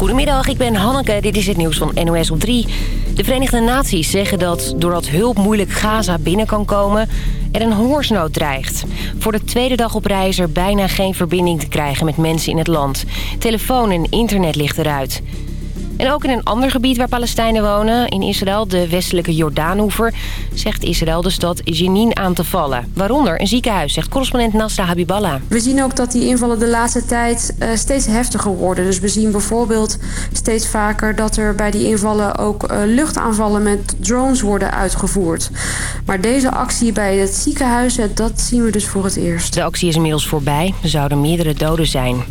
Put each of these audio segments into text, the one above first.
Goedemiddag, ik ben Hanneke. Dit is het nieuws van NOS op 3. De Verenigde Naties zeggen dat doordat hulp moeilijk Gaza binnen kan komen... er een hongersnood dreigt. Voor de tweede dag op reis er bijna geen verbinding te krijgen met mensen in het land. Telefoon en internet ligt eruit. En ook in een ander gebied waar Palestijnen wonen, in Israël, de westelijke Jordaanhoever, zegt Israël de stad Jenin aan te vallen. Waaronder een ziekenhuis, zegt correspondent Nasra Habiballah. We zien ook dat die invallen de laatste tijd uh, steeds heftiger worden. Dus we zien bijvoorbeeld steeds vaker dat er bij die invallen ook uh, luchtaanvallen met drones worden uitgevoerd. Maar deze actie bij het ziekenhuis, dat zien we dus voor het eerst. De actie is inmiddels voorbij. Er zouden meerdere doden zijn.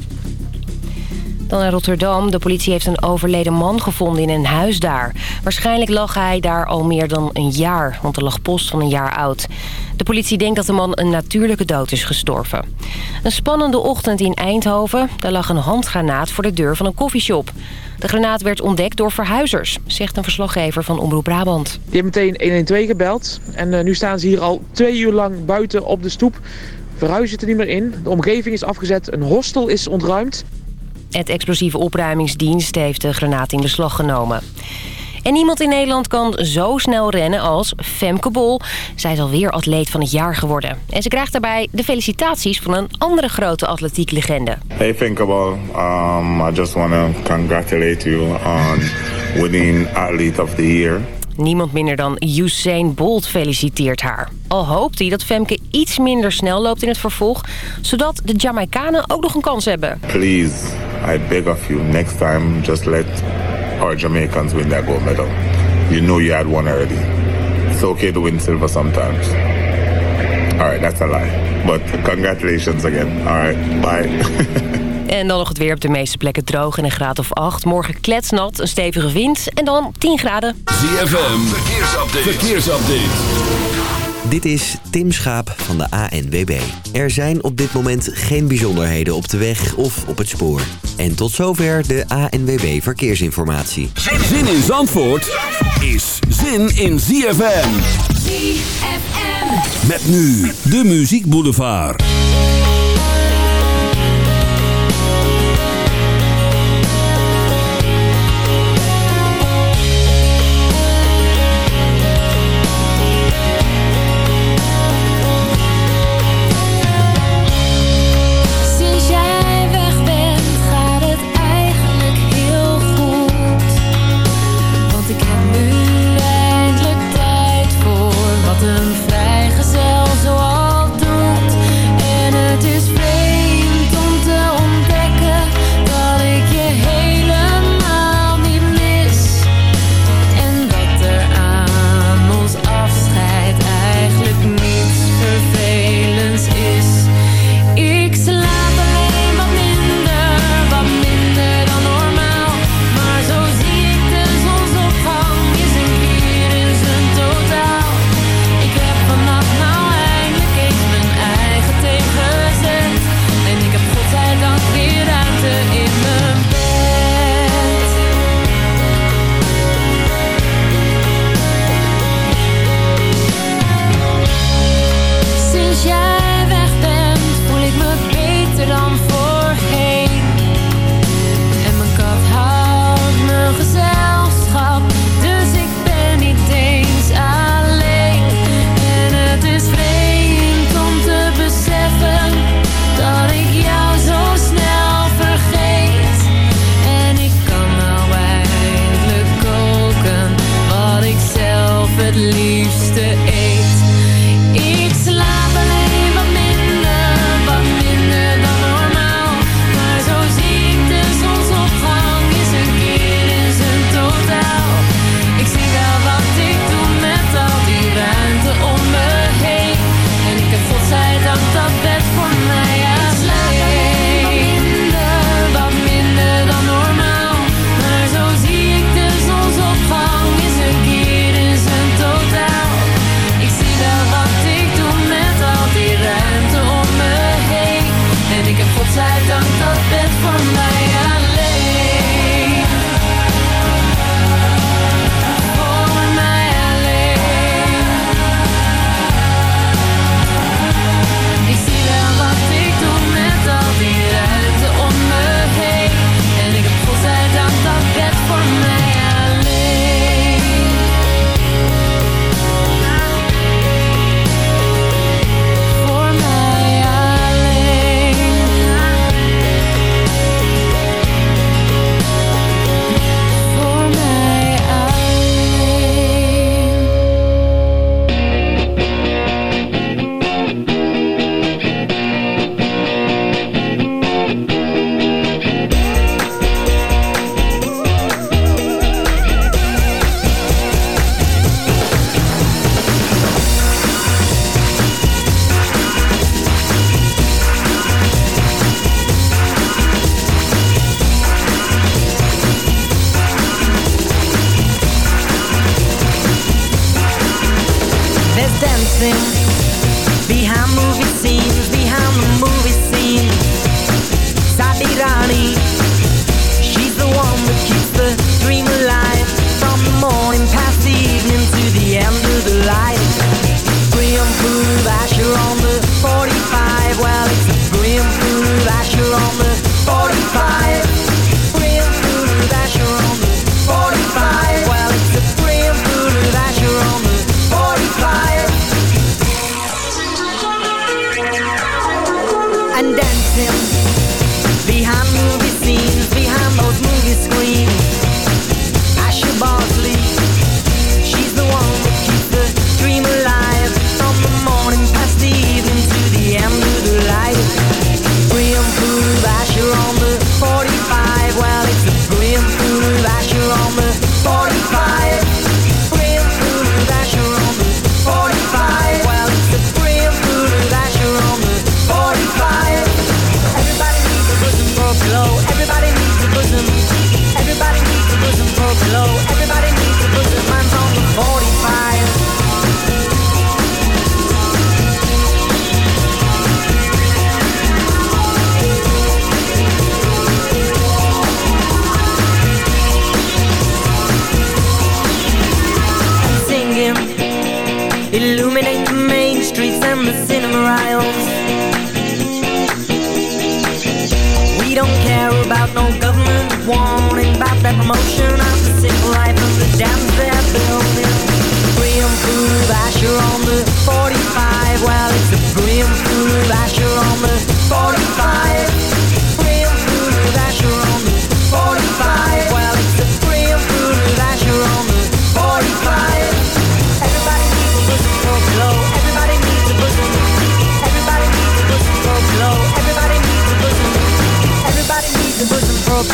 Dan naar Rotterdam. De politie heeft een overleden man gevonden in een huis daar. Waarschijnlijk lag hij daar al meer dan een jaar, want er lag post van een jaar oud. De politie denkt dat de man een natuurlijke dood is gestorven. Een spannende ochtend in Eindhoven. Daar lag een handgranaat voor de deur van een koffieshop. De granaat werd ontdekt door verhuizers, zegt een verslaggever van Omroep Brabant. Die hebben meteen 112 gebeld en uh, nu staan ze hier al twee uur lang buiten op de stoep. Verhuizen zit er niet meer in. De omgeving is afgezet, een hostel is ontruimd. Het explosieve opruimingsdienst heeft de granaat in beslag genomen. En niemand in Nederland kan zo snel rennen als Femke Bol. Zij is alweer atleet van het jaar geworden. En ze krijgt daarbij de felicitaties van een andere grote atletieklegende. Hey Femke Bol, um, I just want to congratulate you on winning Athlete of the Year. Niemand minder dan Usain Bolt feliciteert haar. Al hoopt hij dat Femke iets minder snel loopt in het vervolg... zodat de Jamaicanen ook nog een kans hebben. Please, I beg of you, next time just let our Jamaicans win that gold medal. You know you had one already. It's okay to win silver sometimes. Alright, that's a lie. But congratulations again. Alright, bye. En dan nog het weer op de meeste plekken droog en een graad of 8. Morgen kletsnat, een stevige wind en dan 10 graden. ZFM, verkeersupdate. verkeersupdate. Dit is Tim Schaap van de ANWB. Er zijn op dit moment geen bijzonderheden op de weg of op het spoor. En tot zover de ANWB Verkeersinformatie. Zin in Zandvoort is zin in ZFM. ZFM. Met nu de Muziek Boulevard.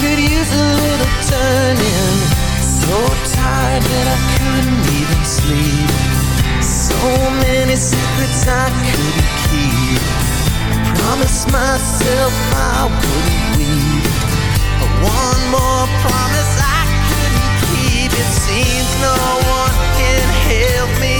could use a little turning. So tired that I couldn't even sleep. So many secrets I couldn't keep. Promise myself I wouldn't weep. One more promise I couldn't keep. It seems no one can help me.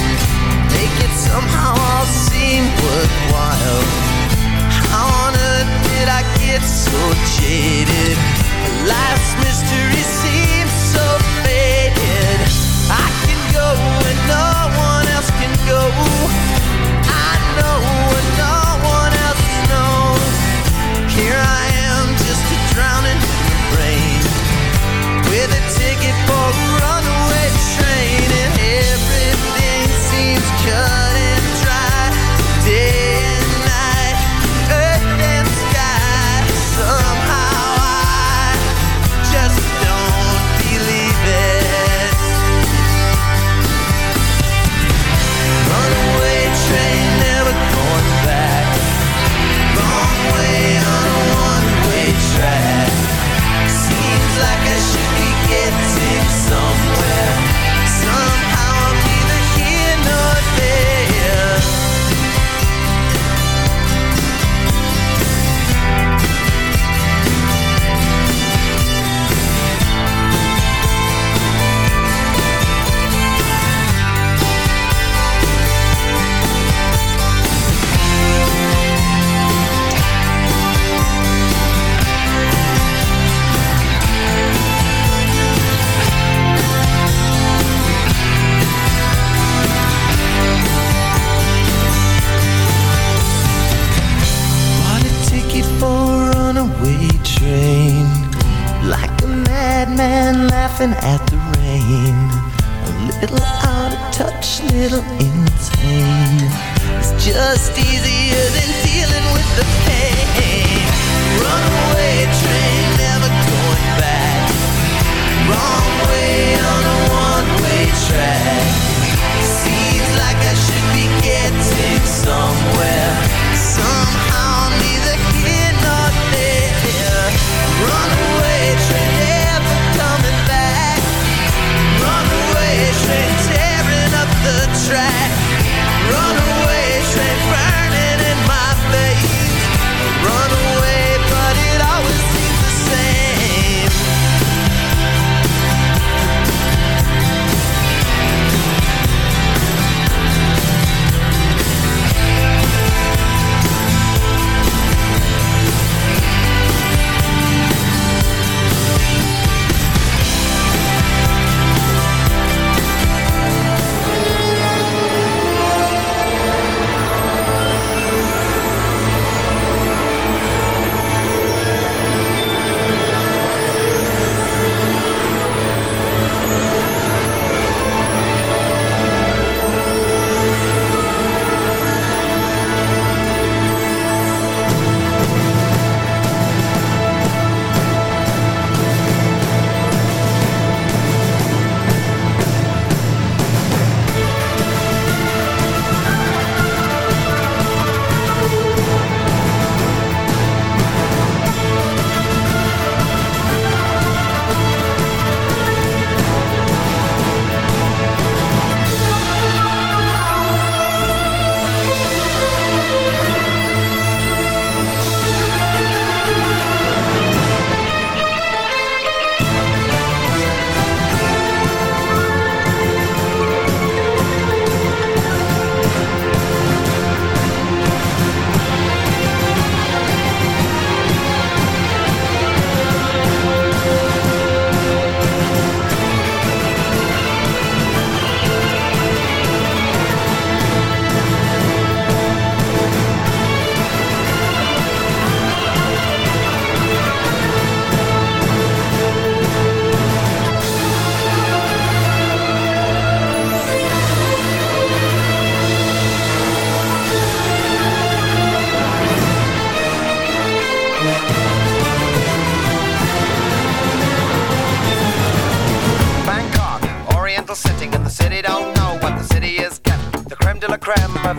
Somehow all seem worthwhile. How on earth did I get so jaded? Life's mystery seems so faded. I can go and no one else can go. I know and no one else knows. Here I am just a drowning in the rain. With a ticket for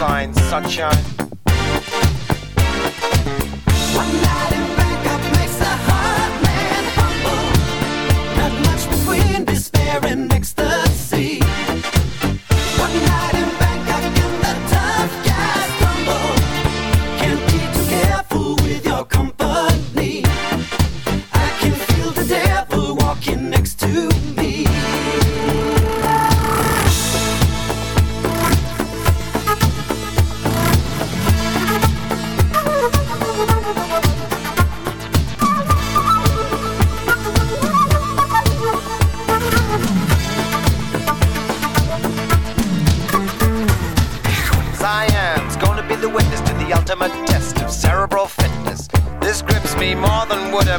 sign sunshine.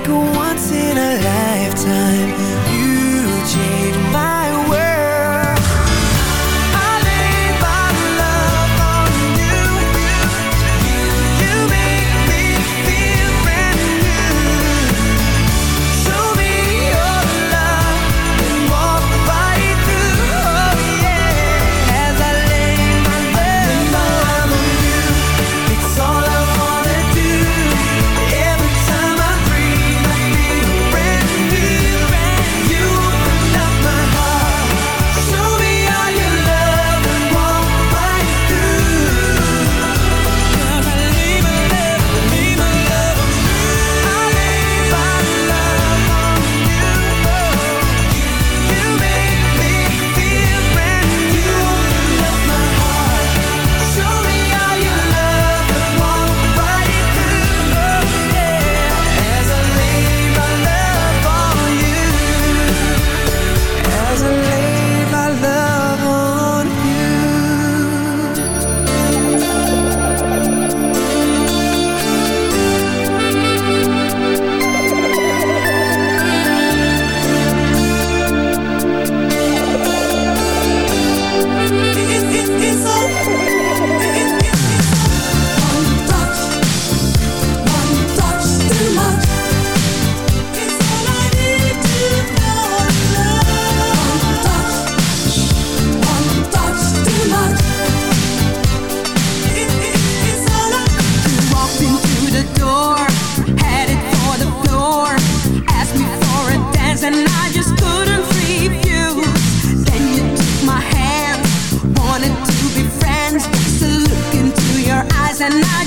like a once in a lifetime. You changed my and I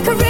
like a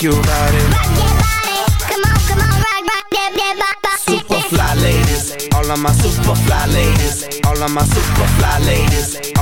Rock your body. Rock that body. Come on, come on, rock, rock that, that body. Super fly ladies, all of my super fly ladies, all of my super fly ladies,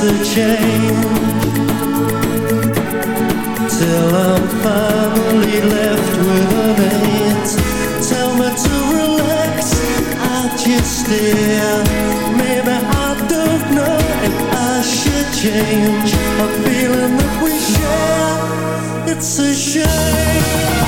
it's a chain Till I'm finally left with a veins Tell me to relax, I just stare. Maybe I don't know if I should change. A feeling that we share, it's a shame.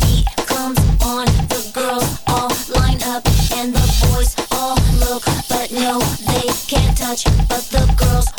touch but the girls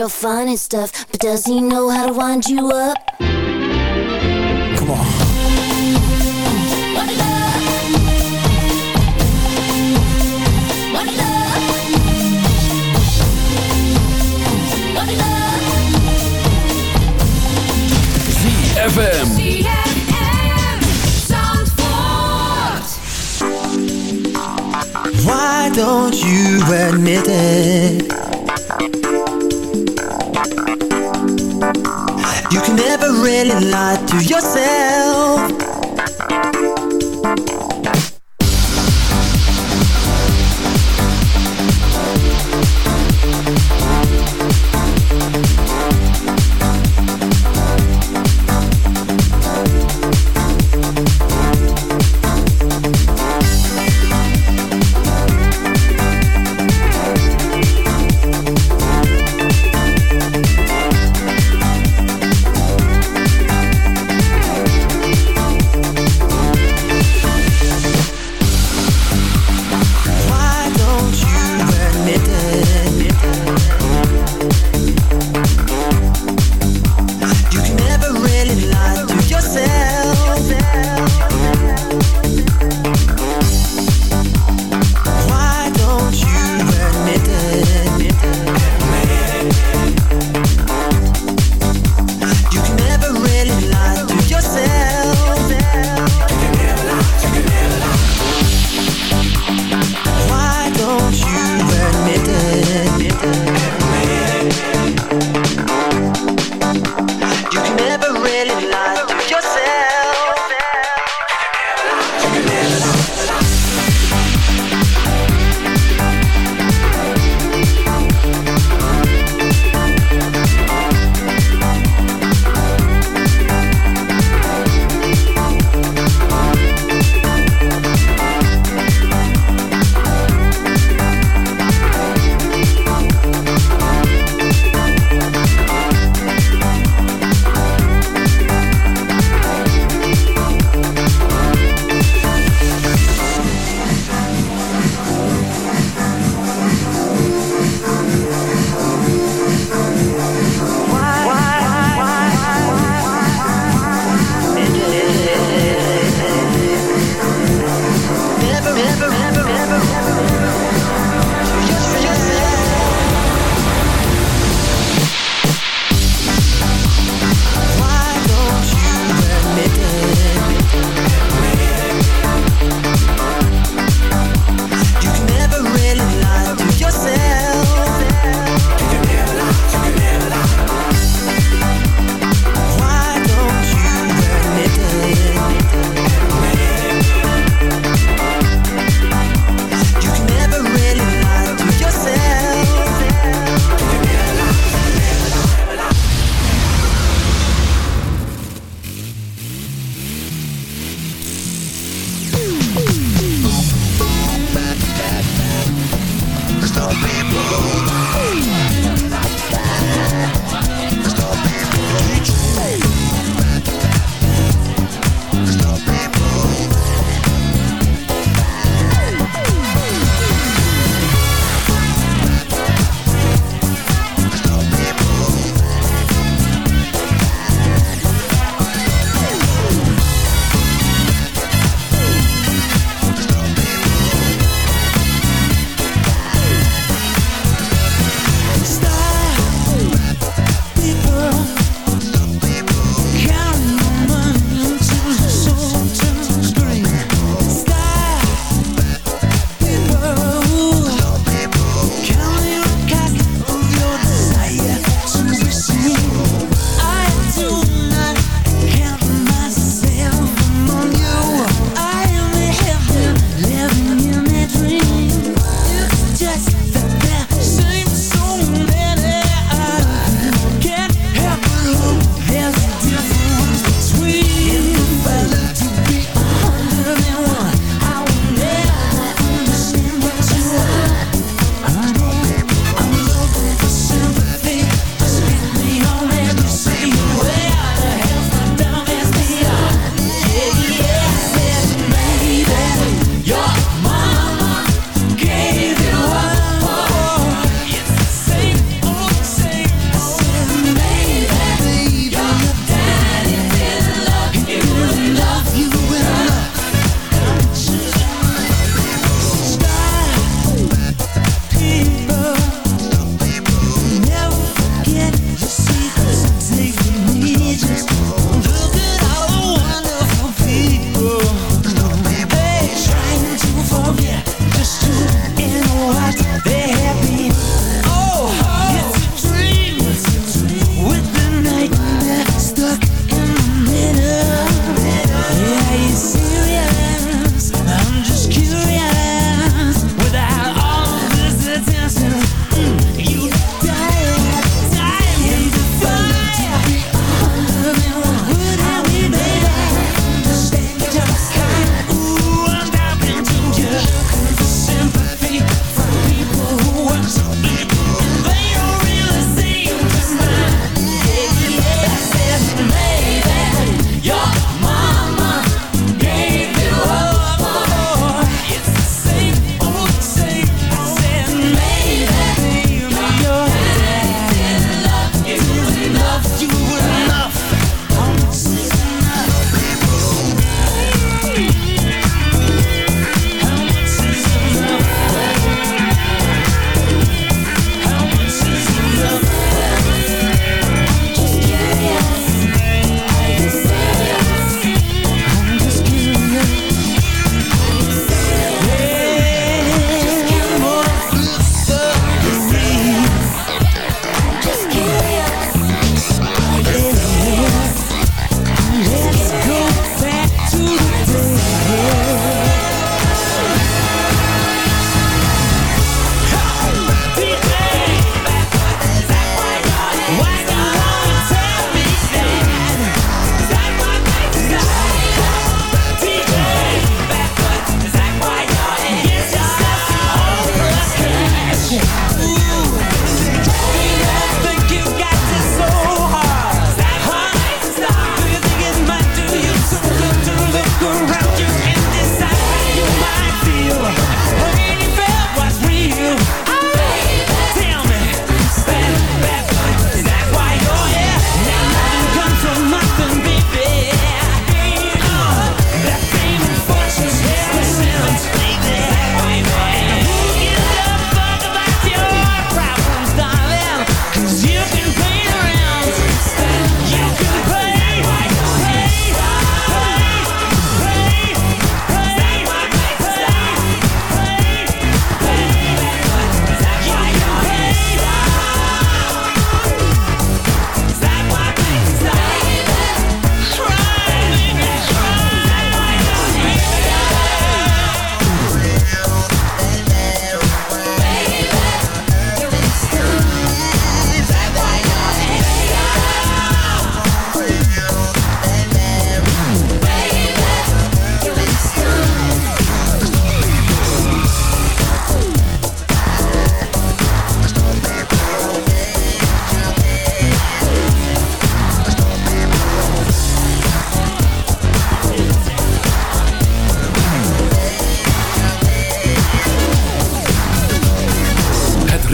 your finest stuff, but does he know how to wind you up? Come on. FM. Why don't you admit it? really lied to yourself.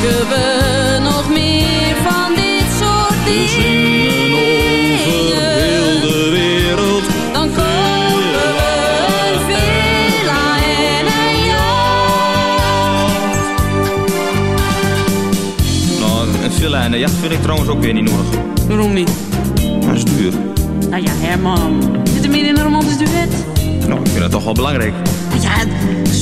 Maken we nog meer van dit soort dingen. over heel de wereld. Dan kopen we een villa en een jacht. Nou, een villa en een jacht vind ik trouwens ook weer niet nodig. Waarom niet? Dat is duur. Nou ja, Herman. Zit er meer in een romantisch duet? Nou, ik vind dat toch wel belangrijk.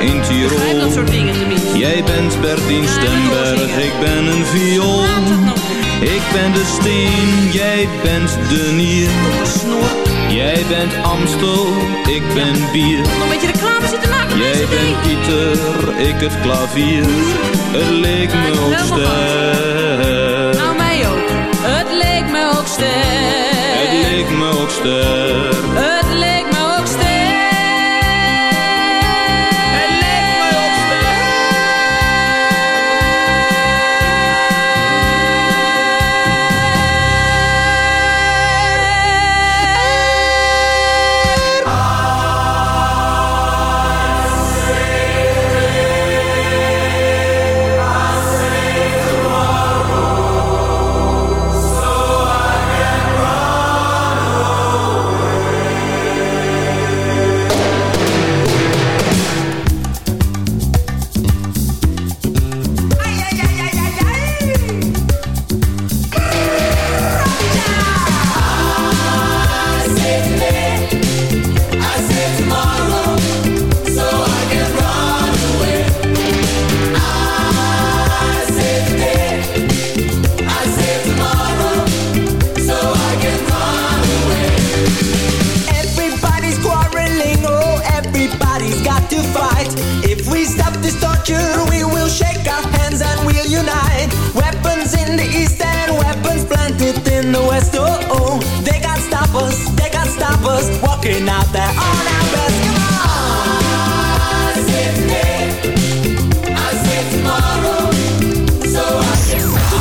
in Tirol. dat soort dingen tenminste. Jij bent Bertien Stemberg, ik ben een viool. Ik ben de steen, jij bent de nier. Jij bent Amstel, ik ben bier. Nog een beetje reclame zitten maken Jij bent. Pieter, ik het klavier. Het leek me ook sterk. Nou, mij ook. Het leek me ook sterk. Het leek me ook sterk.